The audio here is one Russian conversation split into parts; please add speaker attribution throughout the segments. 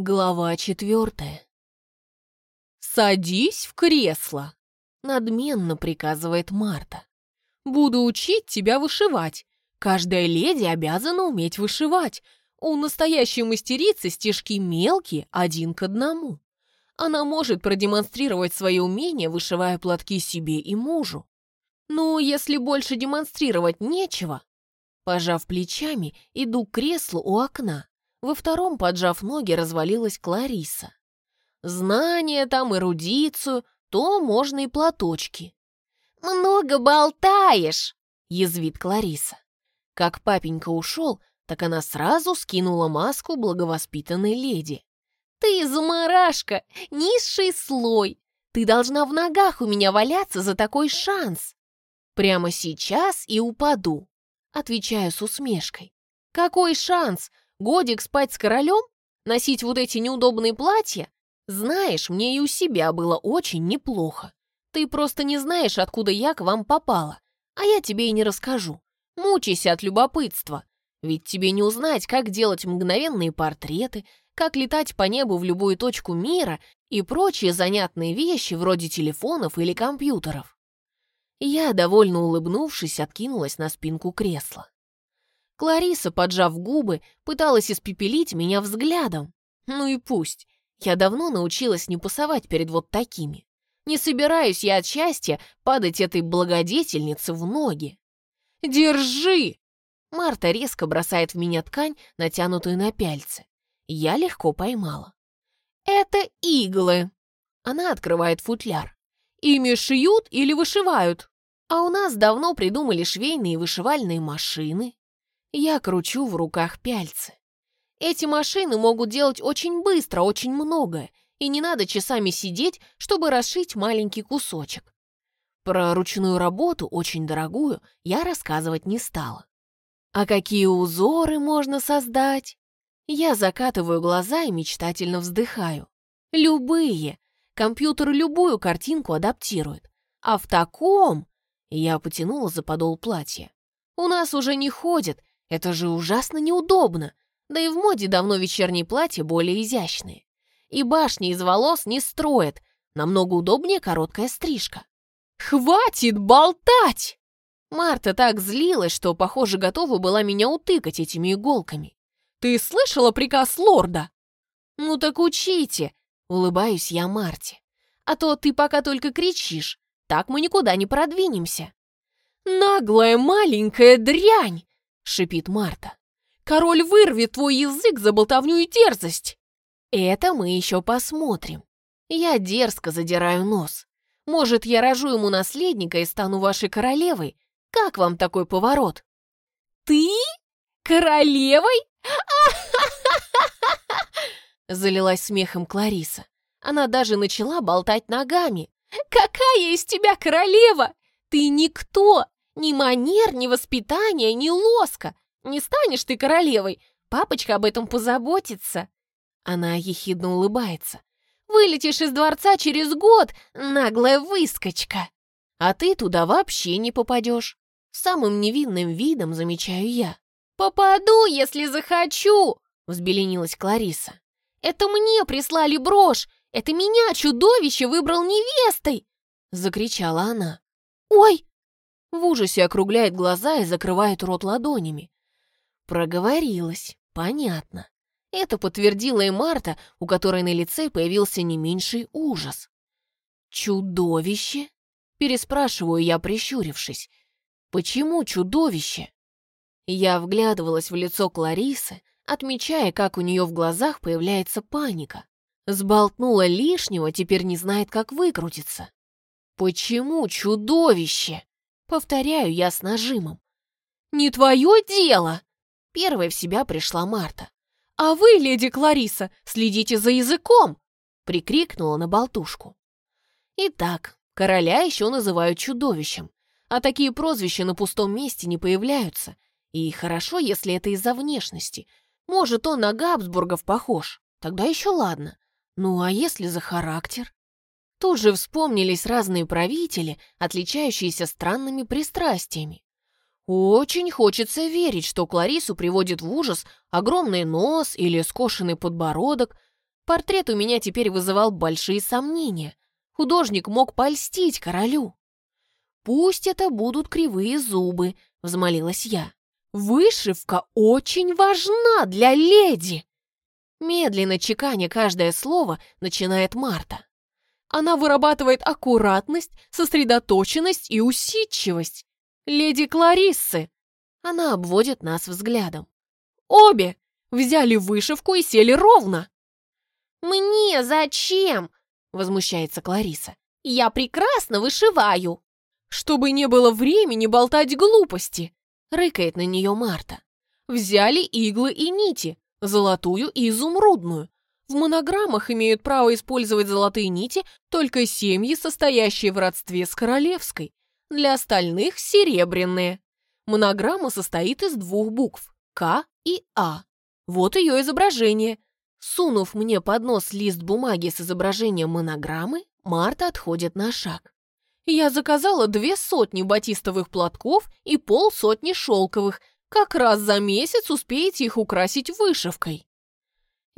Speaker 1: Глава четвертая. «Садись в кресло!» — надменно приказывает Марта. «Буду учить тебя вышивать. Каждая леди обязана уметь вышивать. У настоящей мастерицы стежки мелкие, один к одному. Она может продемонстрировать свое умение, вышивая платки себе и мужу. Ну, если больше демонстрировать нечего...» Пожав плечами, иду к креслу у окна. Во втором, поджав ноги, развалилась Клариса. Знания там, эрудицию, то можно и платочки. «Много болтаешь!» — язвит Клариса. Как папенька ушел, так она сразу скинула маску благовоспитанной леди. «Ты заморашка, низший слой! Ты должна в ногах у меня валяться за такой шанс!» «Прямо сейчас и упаду», — отвечаю с усмешкой. «Какой шанс? Годик спать с королем? Носить вот эти неудобные платья? Знаешь, мне и у себя было очень неплохо. Ты просто не знаешь, откуда я к вам попала. А я тебе и не расскажу. Мучайся от любопытства. Ведь тебе не узнать, как делать мгновенные портреты, как летать по небу в любую точку мира и прочие занятные вещи вроде телефонов или компьютеров. Я, довольно улыбнувшись, откинулась на спинку кресла. Клариса, поджав губы, пыталась испепелить меня взглядом. Ну и пусть. Я давно научилась не пасовать перед вот такими. Не собираюсь я от счастья падать этой благодетельнице в ноги. «Держи!» Марта резко бросает в меня ткань, натянутую на пяльцы. Я легко поймала. «Это иглы!» Она открывает футляр. «Ими шьют или вышивают?» А у нас давно придумали швейные и вышивальные машины. Я кручу в руках пяльцы. Эти машины могут делать очень быстро, очень многое, и не надо часами сидеть, чтобы расшить маленький кусочек. Про ручную работу, очень дорогую, я рассказывать не стала. А какие узоры можно создать? Я закатываю глаза и мечтательно вздыхаю. Любые. Компьютер любую картинку адаптирует. А в таком... Я потянула за подол платья. У нас уже не ходят, это же ужасно неудобно. Да и в моде давно вечерние платья более изящные. И башни из волос не строят. Намного удобнее короткая стрижка. «Хватит болтать!» Марта так злилась, что, похоже, готова была меня утыкать этими иголками. «Ты слышала приказ лорда?» «Ну так учите!» — улыбаюсь я Марте. «А то ты пока только кричишь. Так мы никуда не продвинемся». «Наглая маленькая дрянь!» Шипит Марта. «Король вырвет твой язык за болтовню и дерзость!» «Это мы еще посмотрим. Я дерзко задираю нос. Может, я рожу ему наследника и стану вашей королевой? Как вам такой поворот?» «Ты? Королевой? Залилась смехом Клариса. Она даже начала болтать ногами. «Какая из тебя королева? Ты никто! Ни манер, ни воспитания, ни лоска. Не станешь ты королевой. Папочка об этом позаботится. Она ехидно улыбается. Вылетишь из дворца через год, наглая выскочка. А ты туда вообще не попадешь. Самым невинным видом замечаю я. «Попаду, если захочу!» — взбеленилась Клариса. «Это мне прислали брошь! Это меня чудовище выбрал невестой!» — закричала она. «Ой!» В ужасе округляет глаза и закрывает рот ладонями. Проговорилась, понятно. Это подтвердила и Марта, у которой на лице появился не меньший ужас. «Чудовище?» — переспрашиваю я, прищурившись. «Почему чудовище?» Я вглядывалась в лицо Кларисы, отмечая, как у нее в глазах появляется паника. Сболтнула лишнего, теперь не знает, как выкрутиться. «Почему чудовище?» Повторяю я с нажимом. «Не твое дело!» Первой в себя пришла Марта. «А вы, леди Клариса, следите за языком!» Прикрикнула на болтушку. Итак, короля еще называют чудовищем, а такие прозвища на пустом месте не появляются. И хорошо, если это из-за внешности. Может, он на Габсбургов похож, тогда еще ладно. Ну а если за характер? Тут же вспомнились разные правители, отличающиеся странными пристрастиями. Очень хочется верить, что Кларису приводит в ужас огромный нос или скошенный подбородок, Портрет у меня теперь вызывал большие сомнения. Художник мог польстить королю. «Пусть это будут кривые зубы», — взмолилась я. «Вышивка очень важна для леди!» Медленно чеканя каждое слово, начинает Марта. Она вырабатывает аккуратность, сосредоточенность и усидчивость. Леди Клариссы. Она обводит нас взглядом. Обе взяли вышивку и сели ровно. «Мне зачем?» — возмущается Клариса. «Я прекрасно вышиваю!» «Чтобы не было времени болтать глупости!» — рыкает на нее Марта. «Взяли иглы и нити, золотую и изумрудную. В монограммах имеют право использовать золотые нити только семьи, состоящие в родстве с королевской. Для остальных – серебряные. Монограмма состоит из двух букв – К и А. Вот ее изображение. Сунув мне под нос лист бумаги с изображением монограммы, Марта отходит на шаг. Я заказала две сотни батистовых платков и полсотни шелковых. Как раз за месяц успеете их украсить вышивкой.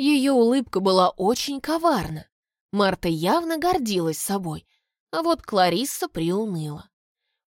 Speaker 1: Ее улыбка была очень коварна. Марта явно гордилась собой, а вот Кларисса приуныла.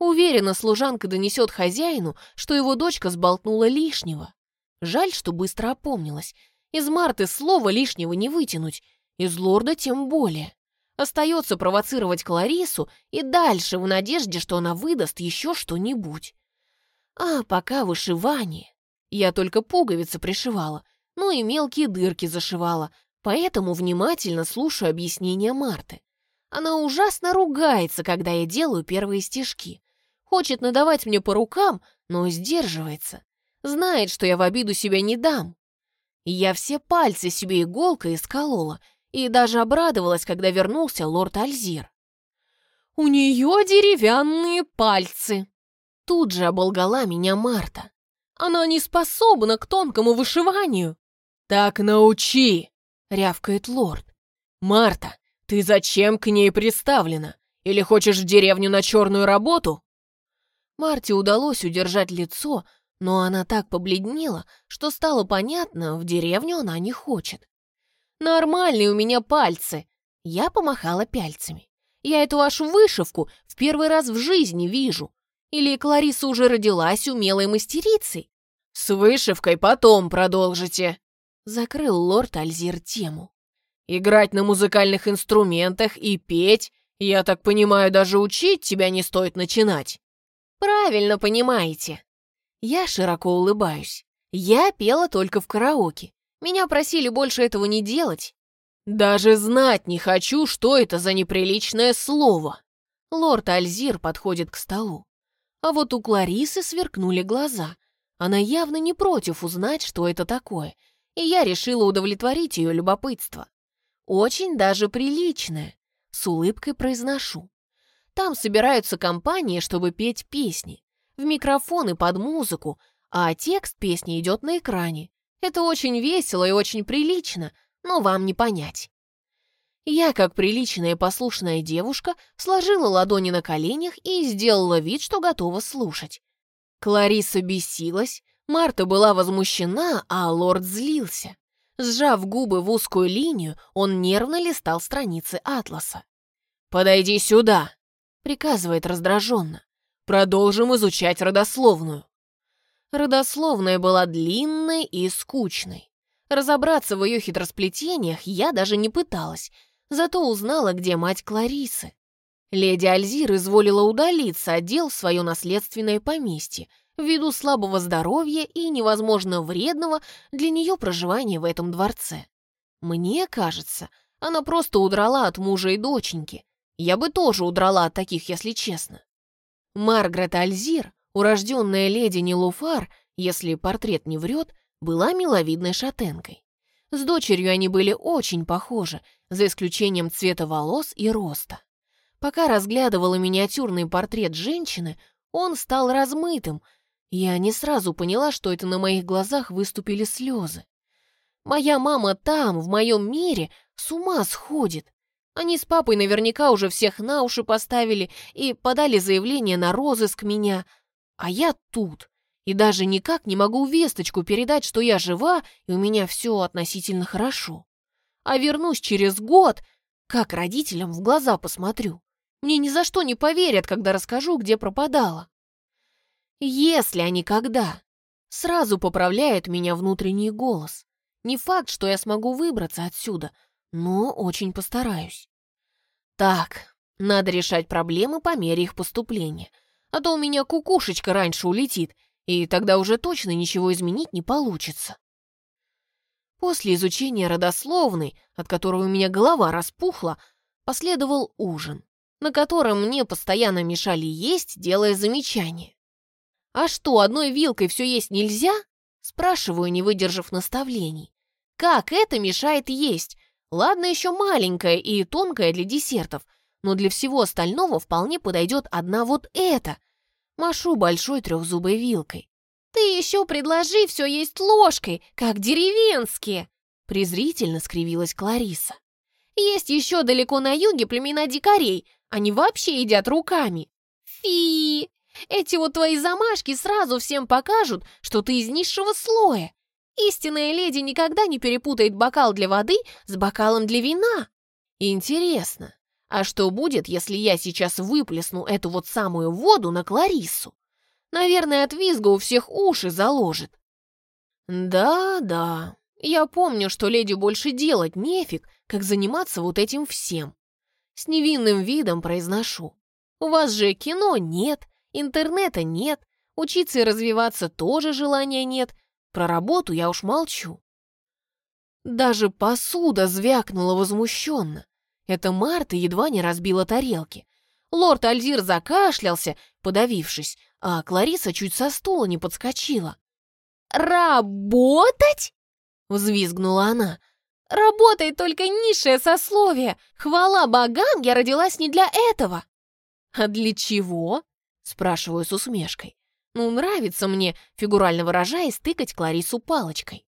Speaker 1: Уверена, служанка донесет хозяину, что его дочка сболтнула лишнего. Жаль, что быстро опомнилась. Из Марты слова лишнего не вытянуть, из лорда тем более. Остается провоцировать Клариссу и дальше в надежде, что она выдаст еще что-нибудь. А пока вышивание. Я только пуговицы пришивала, и мелкие дырки зашивала, поэтому внимательно слушаю объяснения Марты. Она ужасно ругается, когда я делаю первые стежки. Хочет надавать мне по рукам, но сдерживается. Знает, что я в обиду себя не дам. Я все пальцы себе иголкой исколола и даже обрадовалась, когда вернулся лорд Альзир. «У нее деревянные пальцы!» Тут же оболгала меня Марта. «Она не способна к тонкому вышиванию!» «Так научи!» — рявкает лорд. «Марта, ты зачем к ней приставлена? Или хочешь в деревню на черную работу?» Марте удалось удержать лицо, но она так побледнела, что стало понятно, в деревню она не хочет. «Нормальные у меня пальцы!» Я помахала пяльцами. «Я эту вашу вышивку в первый раз в жизни вижу. Или Клариса уже родилась умелой мастерицей?» «С вышивкой потом продолжите», Закрыл лорд Альзир тему. «Играть на музыкальных инструментах и петь, я так понимаю, даже учить тебя не стоит начинать». «Правильно понимаете». Я широко улыбаюсь. Я пела только в караоке. Меня просили больше этого не делать. Даже знать не хочу, что это за неприличное слово. Лорд Альзир подходит к столу. А вот у Кларисы сверкнули глаза. Она явно не против узнать, что это такое, и я решила удовлетворить ее любопытство. Очень даже приличное, с улыбкой произношу. Там собираются компании, чтобы петь песни, в микрофон и под музыку, а текст песни идет на экране. Это очень весело и очень прилично, но вам не понять. Я, как приличная и послушная девушка, сложила ладони на коленях и сделала вид, что готова слушать. Клариса бесилась, Марта была возмущена, а лорд злился. Сжав губы в узкую линию, он нервно листал страницы атласа. «Подойди сюда!» — приказывает раздраженно. «Продолжим изучать родословную». Родословная была длинной и скучной. Разобраться в ее хитросплетениях я даже не пыталась, зато узнала, где мать Кларисы. Леди Альзир изволила удалиться, отдел свое наследственное поместье, ввиду слабого здоровья и невозможно вредного для нее проживания в этом дворце. Мне кажется, она просто удрала от мужа и доченьки. Я бы тоже удрала от таких, если честно. Маргарет Альзир, урожденная леди Нилуфар, если портрет не врет, была миловидной шатенкой. С дочерью они были очень похожи, за исключением цвета волос и роста. Пока разглядывала миниатюрный портрет женщины, он стал размытым, я не сразу поняла, что это на моих глазах выступили слезы. Моя мама там, в моем мире, с ума сходит. Они с папой наверняка уже всех на уши поставили и подали заявление на розыск меня. А я тут. И даже никак не могу весточку передать, что я жива и у меня все относительно хорошо. А вернусь через год, как родителям в глаза посмотрю. Мне ни за что не поверят, когда расскажу, где пропадала. Если они когда. Сразу поправляет меня внутренний голос. Не факт, что я смогу выбраться отсюда, но очень постараюсь. Так, надо решать проблемы по мере их поступления, а то у меня кукушечка раньше улетит, и тогда уже точно ничего изменить не получится. После изучения родословной, от которого у меня голова распухла, последовал ужин, на котором мне постоянно мешали есть, делая замечания. «А что, одной вилкой все есть нельзя?» Спрашиваю, не выдержав наставлений. «Как это мешает есть? Ладно, еще маленькая и тонкая для десертов, но для всего остального вполне подойдет одна вот эта. Машу большой трехзубой вилкой. «Ты еще предложи все есть ложкой, как деревенские!» презрительно скривилась Клариса. «Есть еще далеко на юге племена дикарей, они вообще едят руками. Фи! Эти вот твои замашки сразу всем покажут, что ты из низшего слоя. Истинная леди никогда не перепутает бокал для воды с бокалом для вина. Интересно, а что будет, если я сейчас выплесну эту вот самую воду на Кларису? Наверное, от визга у всех уши заложит. Да-да, я помню, что леди больше делать нефиг, как заниматься вот этим всем. С невинным видом произношу. У вас же кино нет, интернета нет, учиться и развиваться тоже желания нет, про работу я уж молчу. Даже посуда звякнула возмущенно. Это Марта едва не разбила тарелки. Лорд Альзир закашлялся, подавившись, а Клариса чуть со стула не подскочила. «Работать?» — взвизгнула она. «Работает только низшее сословие. Хвала богам, я родилась не для этого». «А для чего?» — спрашиваю с усмешкой. Ну, нравится мне, фигурально выражаясь, тыкать Кларису палочкой.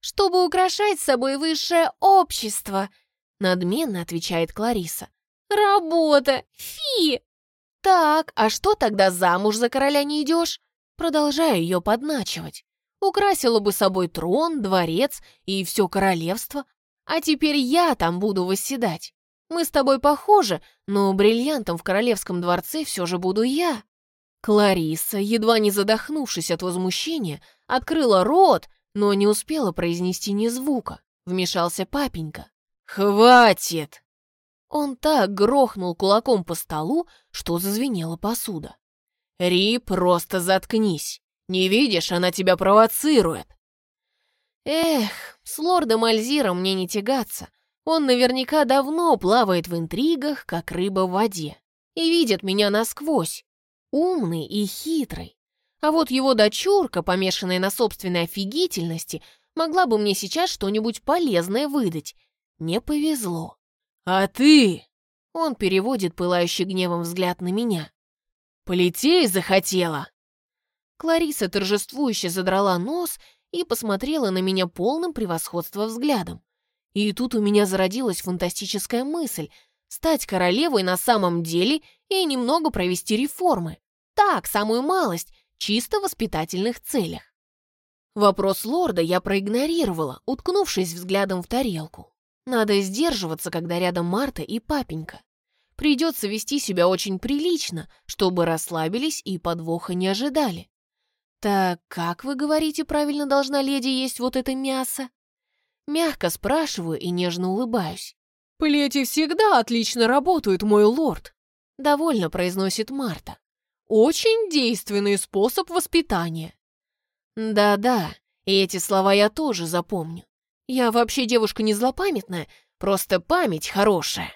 Speaker 1: «Чтобы украшать собой высшее общество», — надменно отвечает Клариса. «Работа! Фи!» «Так, а что тогда замуж за короля не идешь?» Продолжаю ее подначивать. Украсила бы собой трон, дворец и все королевство. А теперь я там буду восседать. Мы с тобой похожи, но бриллиантом в королевском дворце все же буду я. Клариса, едва не задохнувшись от возмущения, открыла рот, но не успела произнести ни звука. Вмешался папенька. «Хватит!» Он так грохнул кулаком по столу, что зазвенела посуда. «Ри, просто заткнись! Не видишь, она тебя провоцирует!» Эх, с лордом Альзиром мне не тягаться. Он наверняка давно плавает в интригах, как рыба в воде, и видит меня насквозь умный и хитрый. А вот его дочурка, помешанная на собственной офигительности, могла бы мне сейчас что-нибудь полезное выдать. Не повезло. «А ты?» Он переводит пылающий гневом взгляд на меня. «Полетей захотела?» Клариса торжествующе задрала нос и посмотрела на меня полным превосходства взглядом. И тут у меня зародилась фантастическая мысль стать королевой на самом деле и немного провести реформы. Так, самую малость, чисто воспитательных целях. Вопрос лорда я проигнорировала, уткнувшись взглядом в тарелку. Надо сдерживаться, когда рядом Марта и папенька. Придется вести себя очень прилично, чтобы расслабились и подвоха не ожидали. «Так как, вы говорите, правильно должна леди есть вот это мясо?» Мягко спрашиваю и нежно улыбаюсь. «Плети всегда отлично работают, мой лорд», — довольно произносит Марта. Очень действенный способ воспитания. Да-да, и эти слова я тоже запомню. Я вообще девушка не злопамятная, просто память хорошая.